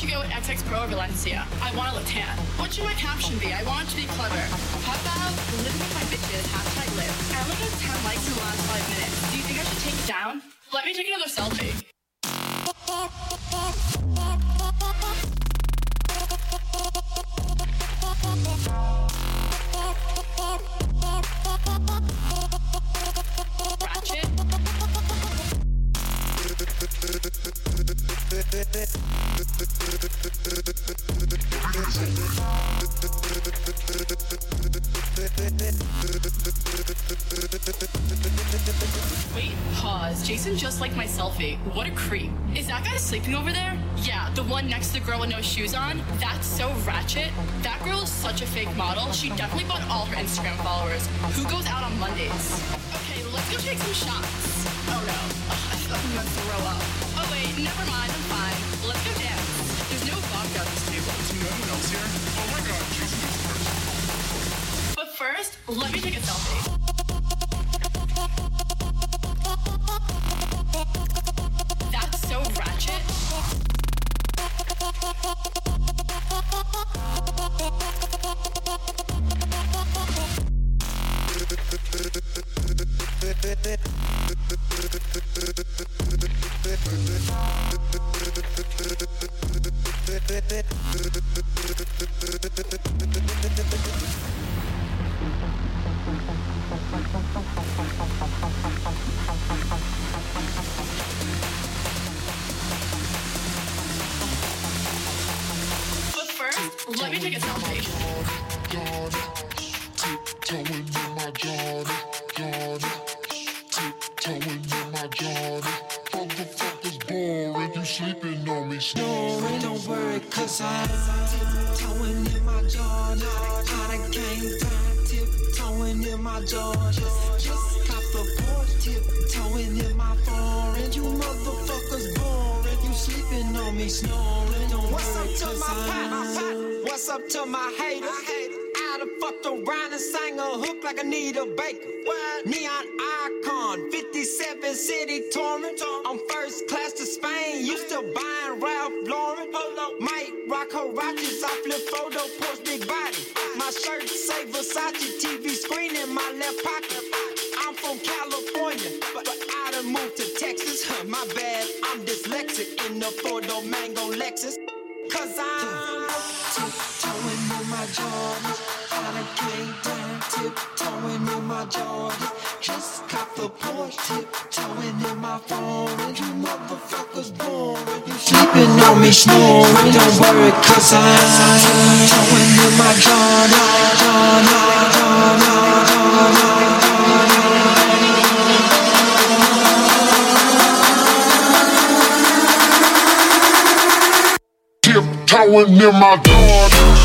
should go with XX Pro or Valencia. I want to look tan. What should my caption be? I want it to be clever. How about living with my bitches, hashtag live. I only got 10 likes in the last five minutes. Do you think I should take it down? Let me take another selfie. Wait, pause. Jason just liked my selfie. Eh? What a creep. Is that guy sleeping over there? Yeah, the one next to the girl with no shoes on? That's so ratchet. That girl is such a fake model. She definitely bought all her Instagram followers. Who goes out on Mondays? Okay, let's go take some shots. Oh no. Ugh, I feel like I'm gonna throw up. Oh wait, never mind. I'm fine. Let's go dance. There's no vodka at this table. Is no one else here? Oh my god, Jason goes first. But first, let me take a selfie. That's so ratchet. Let me take a selfie. Cause I'm tiptoeing in my. I down, tiptoeing in my Jordan. Just cop the porch, tiptoeing in my foreign. You motherfuckers boring, you sleeping on me, snoring. What's up to my pot? What's up to my haters? Fucked around and sang a hook like I need a baker. Neon icon, 57 city torrent. I'm first class to Spain, you still buying Ralph Lauren. Might rock Huaraches, I flip photo, post big body. My shirt say Versace, TV screen in my left pocket. I'm from California, but, but I done moved to Texas. Huh, My bad, I'm dyslexic in the four-door mango Lexus. Cause I'm tiptoeing in my Jordan. I my. You sleeping on me, snoring. Don't worry, cause I'm tiptoeing in my Jordan. Tiptoeing in my Jordan,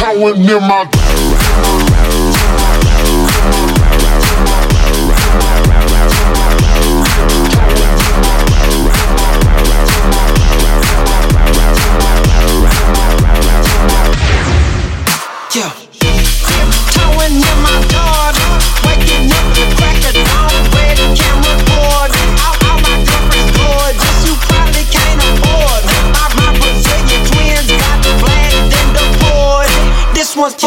Jordan, in my Yeah. tiptoeing in my Jordan.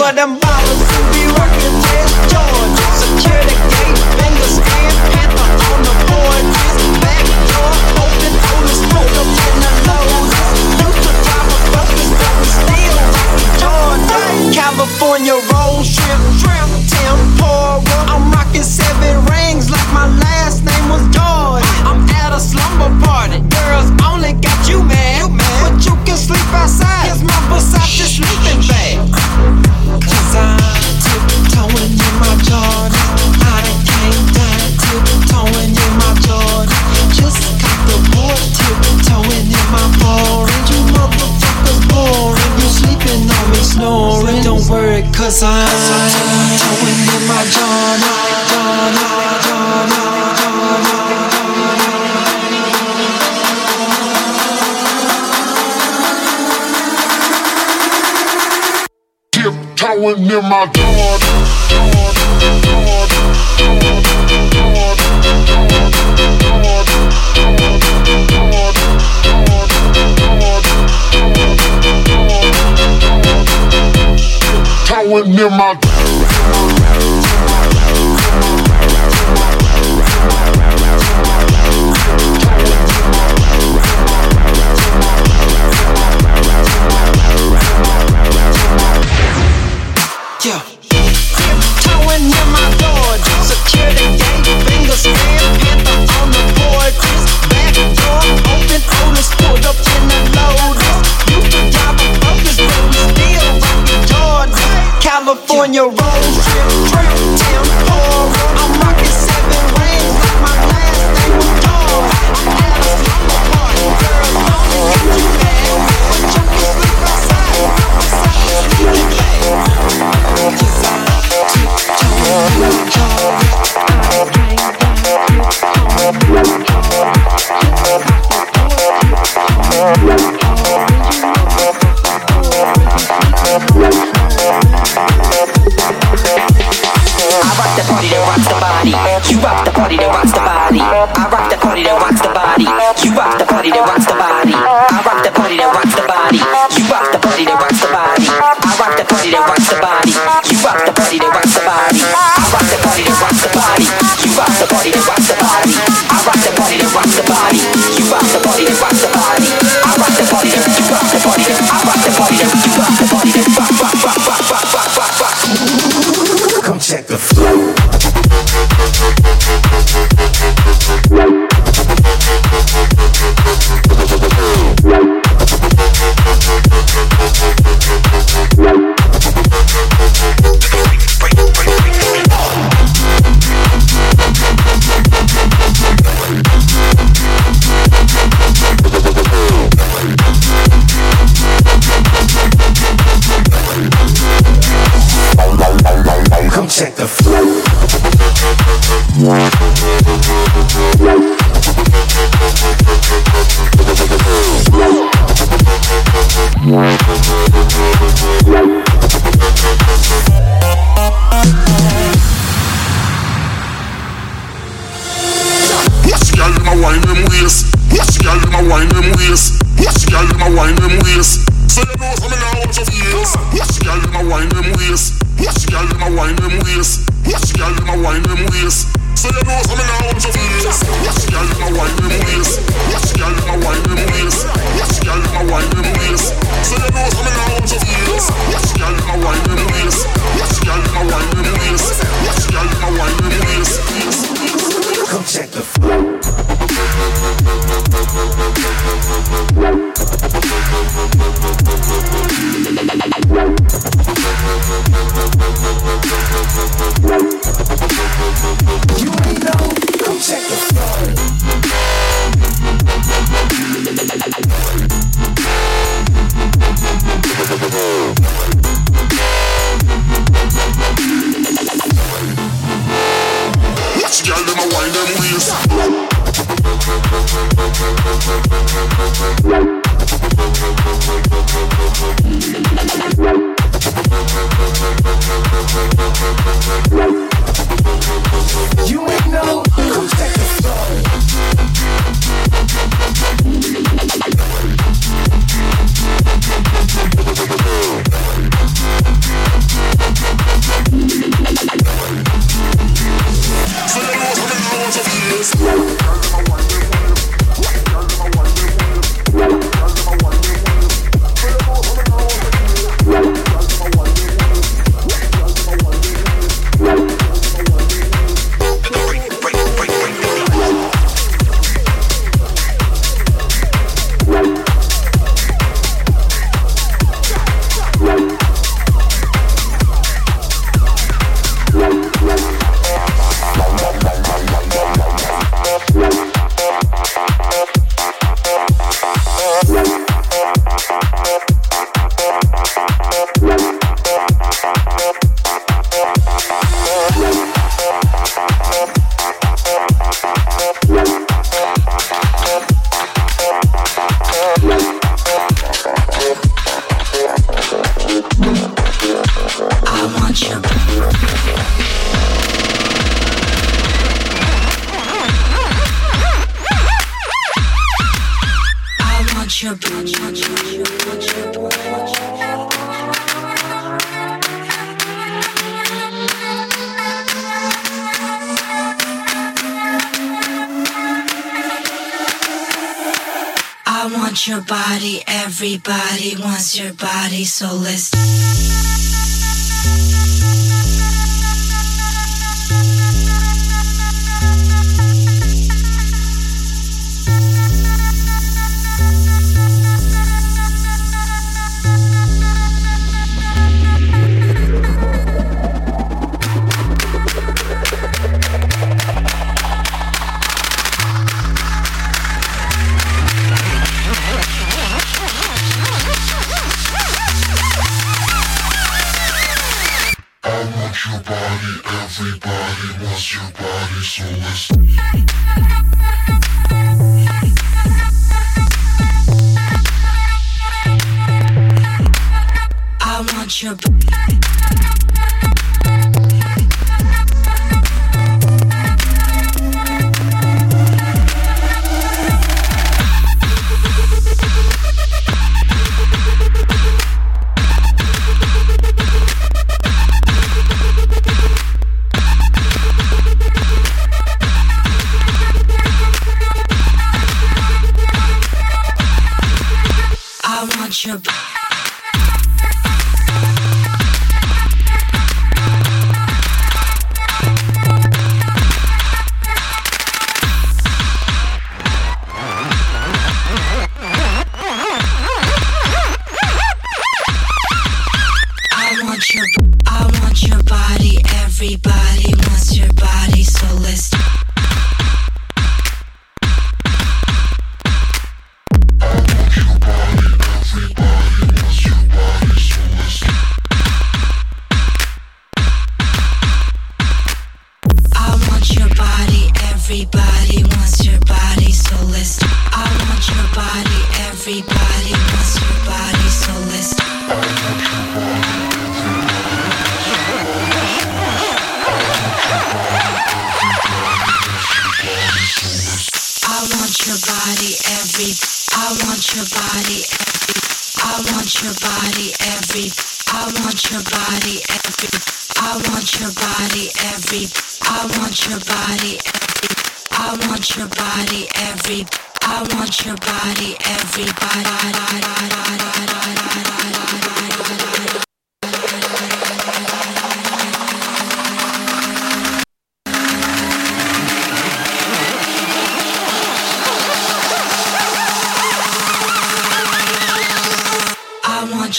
For them who be working past Georgia. Security gate, finger scan, panther on the board. Back door, open, on the smoke up in the lows. Used to drive a focus, but we still Jordan. California roll shrimp, shrimp, tempura. I'm rocking seven rings like my last name was George. I'm at a slumber party, girls only got you mad, but you can sleep outside. Here's my Versace sleeping Cause I'm towing in my John, John, Tiptoeing in my door. on your own. worship.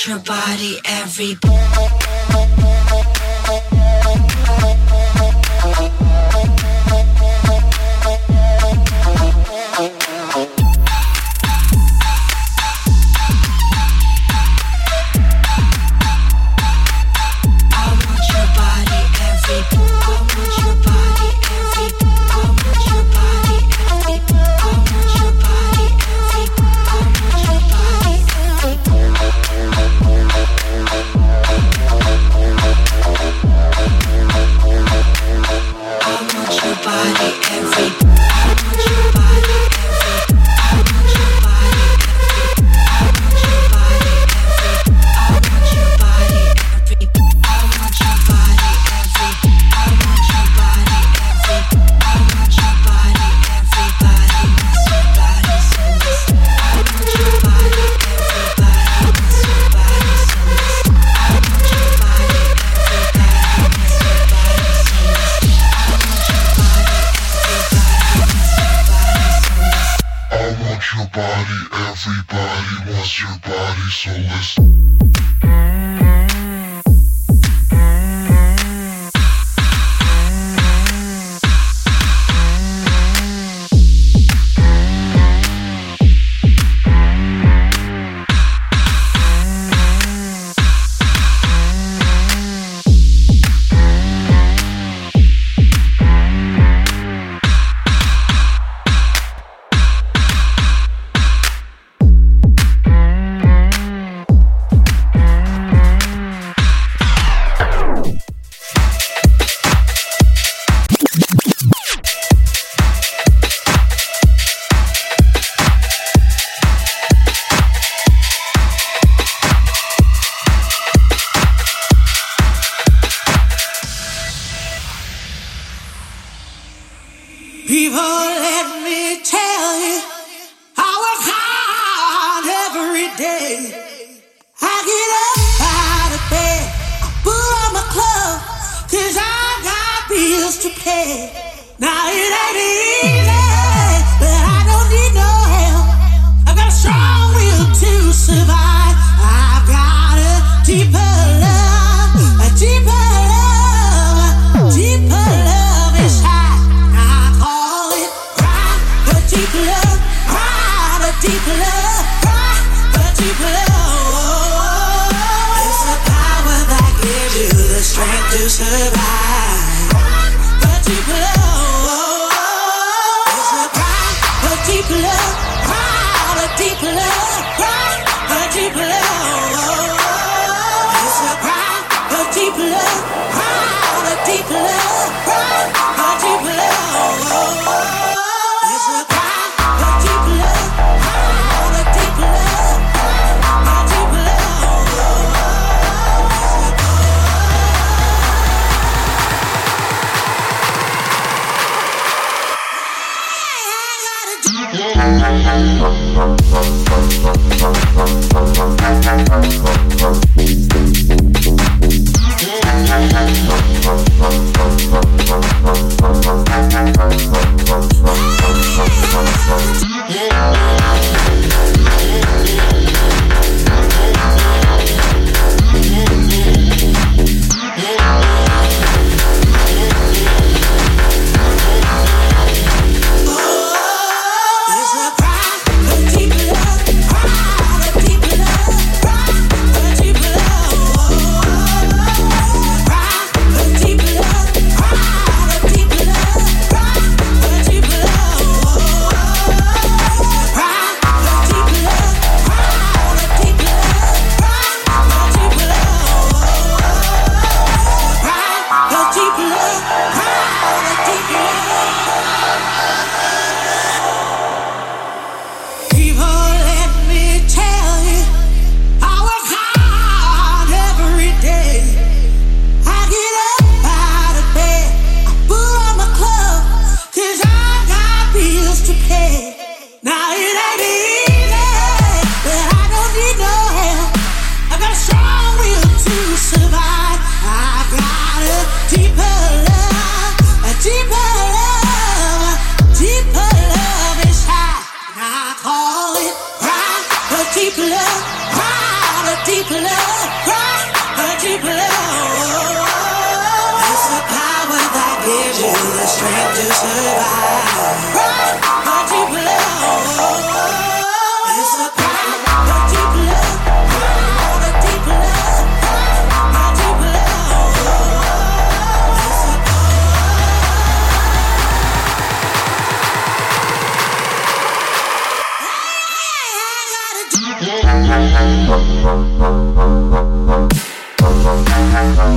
Your body every People.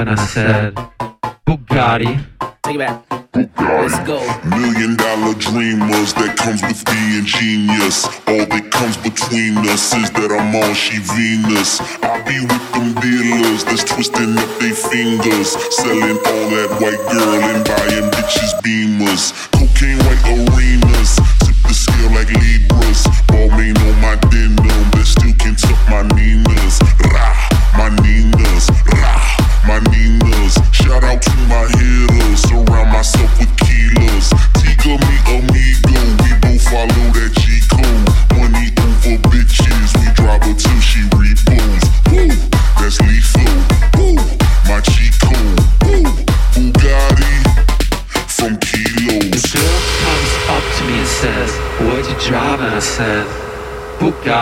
and I said Bugatti. Take it back. Let's go. Million dollar dreamers that comes with being genius. All that comes between us is that I'm on she Venus. I be with them dealers that's twisting up their fingers, selling all that white girl and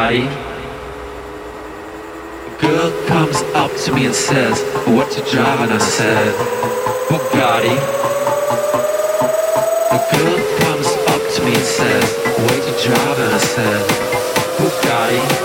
body. A girl comes up to me and says, What you And I said, Bugatti. A girl comes up to me and says, What you And I said, Bugatti.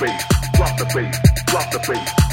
bass, drop the bass, drop the bass.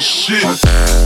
Shit.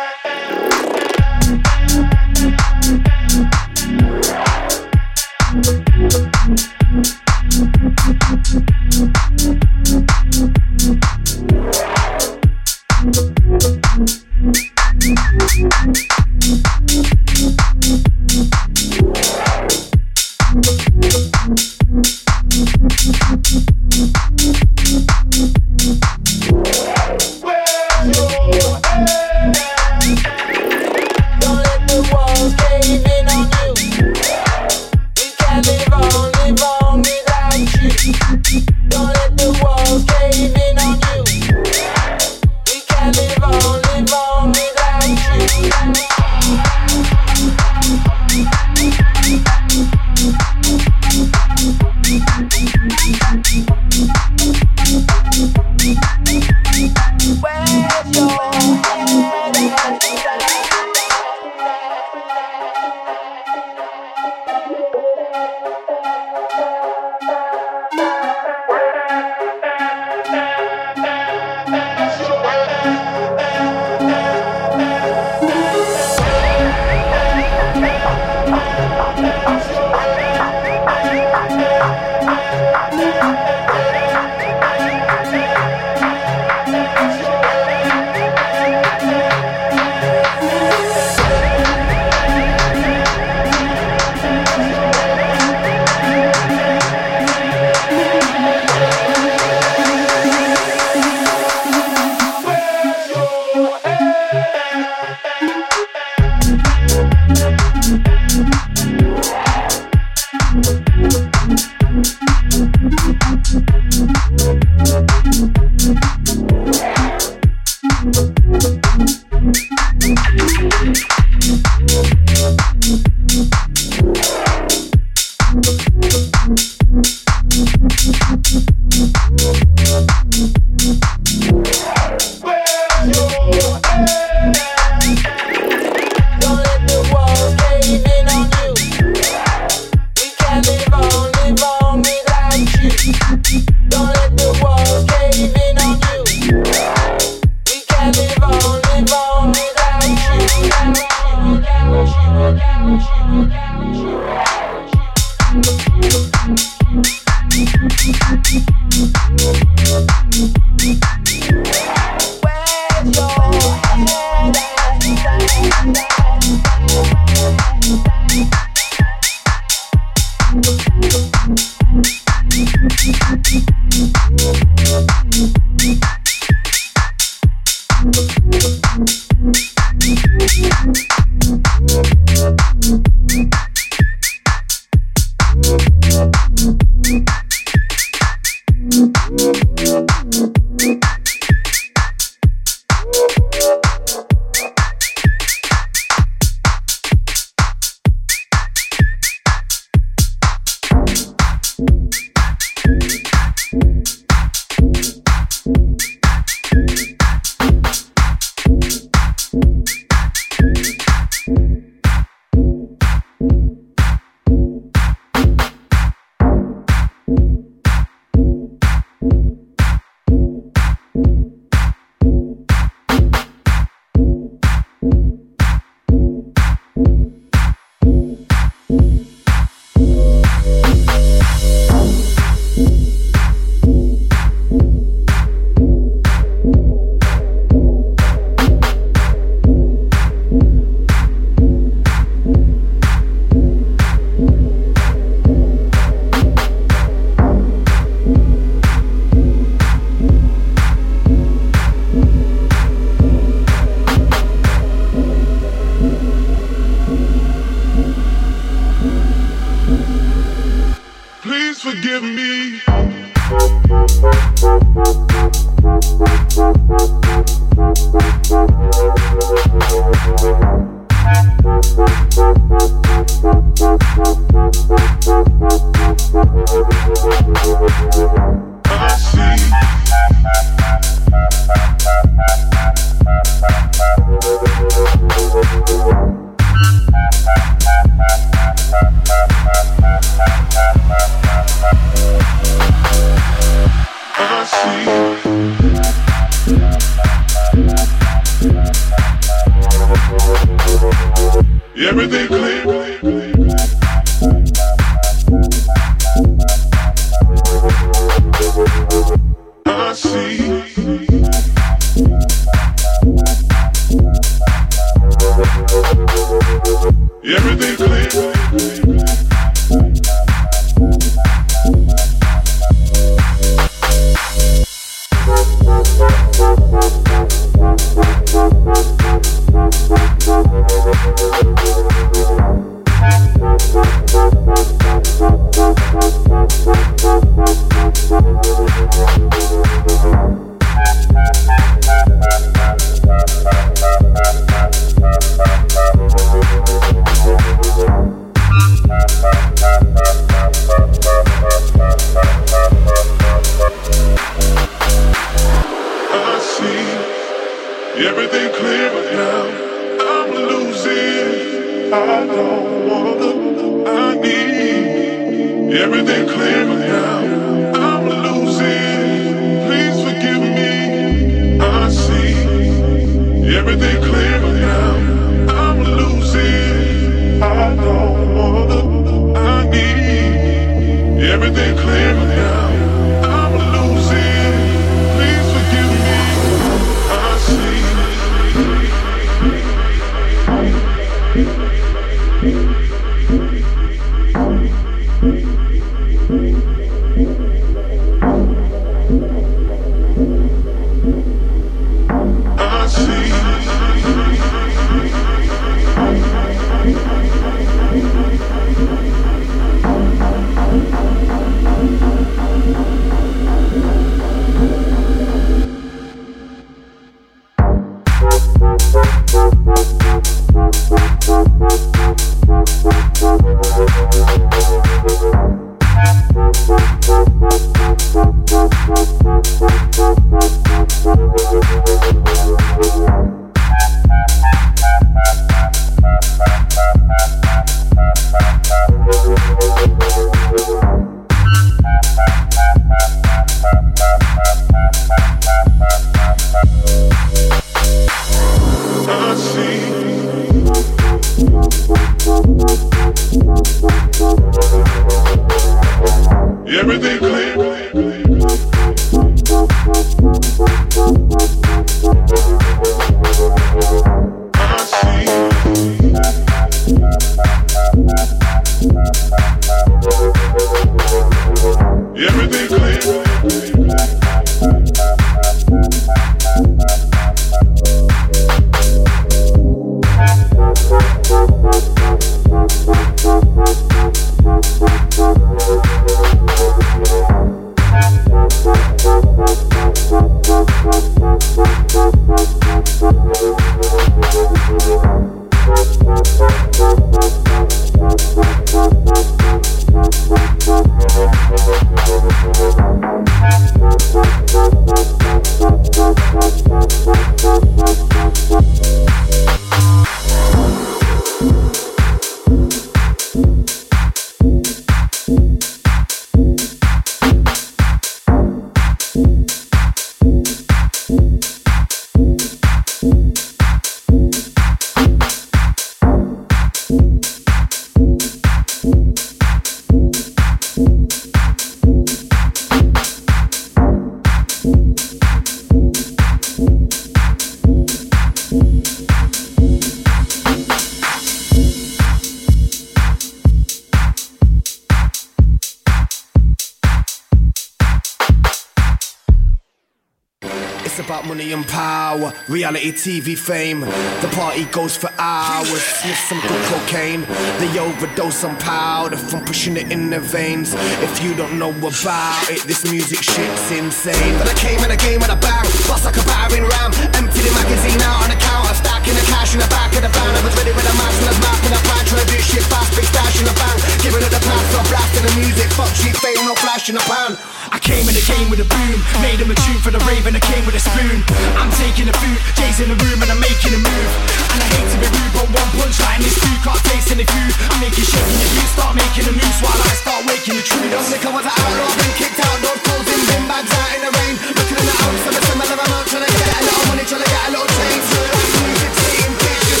Reality TV fame. The party goes for hours. Sniff some good cocaine. They overdose on powder from pushing it in their veins. If you don't know about it, this music shit's insane. But I came in a game with a bang, bust like a battering ram. Empty the magazine out on the counter, stacking the cash in the back of the van. I was ready with a mask and a map and a plan, trying to do shit fast, big stash in the bank. Giving it the pass, stop blasting the music, fuck cheap fame, no flash in the pan. I came in the game with a boom, made him a tune for the rave and I came with a spoon. I'm taking the food, Jay's in the room and I'm making a move. And I hate to be rude, but one punchline is food, can't taste any food. I'm making shaking your food, start making a noose while I start waking the truth. Don't think I was an outlaw, been kicked out, doors closed in, bin bags out in the rain. Looking in the house, and the smell of a mouth, trying to get a little money, trying to get a little change. So this the this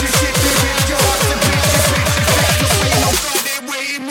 this waiting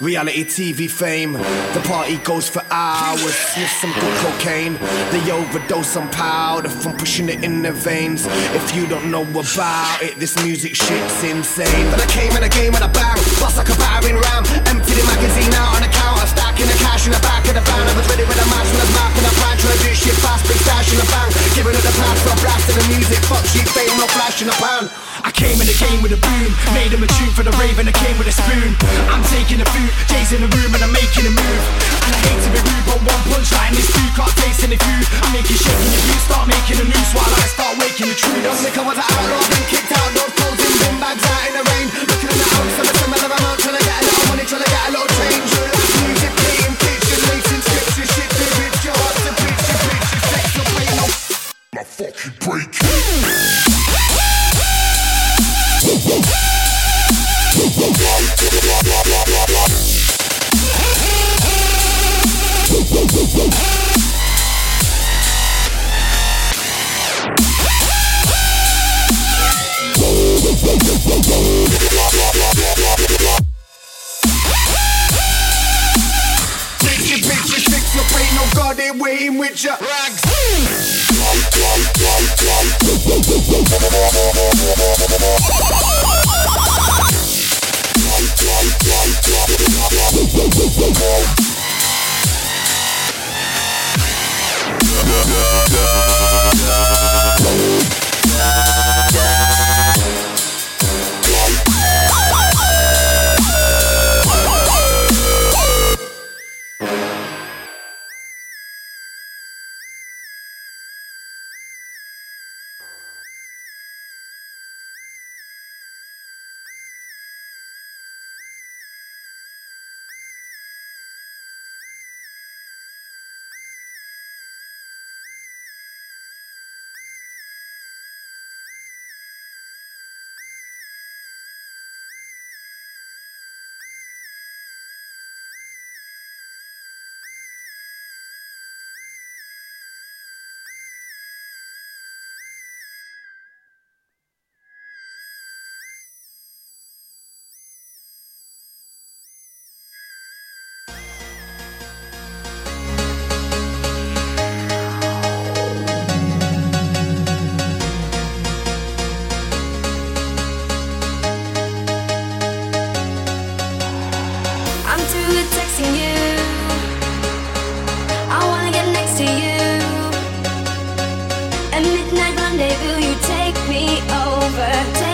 Reality TV fame. The party goes for hours. Sniff some good cocaine. They overdose on powder from pushing it in their veins. If you don't know about it, this music shit's insane. But I came in a game with a bang, bust like a battering ram. Empty the magazine out on the counter, stacking the cash in the back of the van. I was ready with a match and a mark and a plan, trying to do shit fast, big stash in the bank. Giving it the pass, stop blasting the music, fuck cheap fame, no flash in the pan. I came in the game with a boom, made him a tune for the rave and I came with a spoon. I'm taking the food, Jay's in the room and I'm making a move. And I hate to be rude, but one punchline is food, can't taste any food. I'm making shaking your food, start making a noose while I start waking the truth. Don't think I was an outlaw, been kicked out, doors closed in, bin bags out in the rain. Looking in the house, the of a mouth, trying to get a little money, trying to get a little change. Fucking break. It. Bitch, your bitch, fix your pain, no god, they waiting with your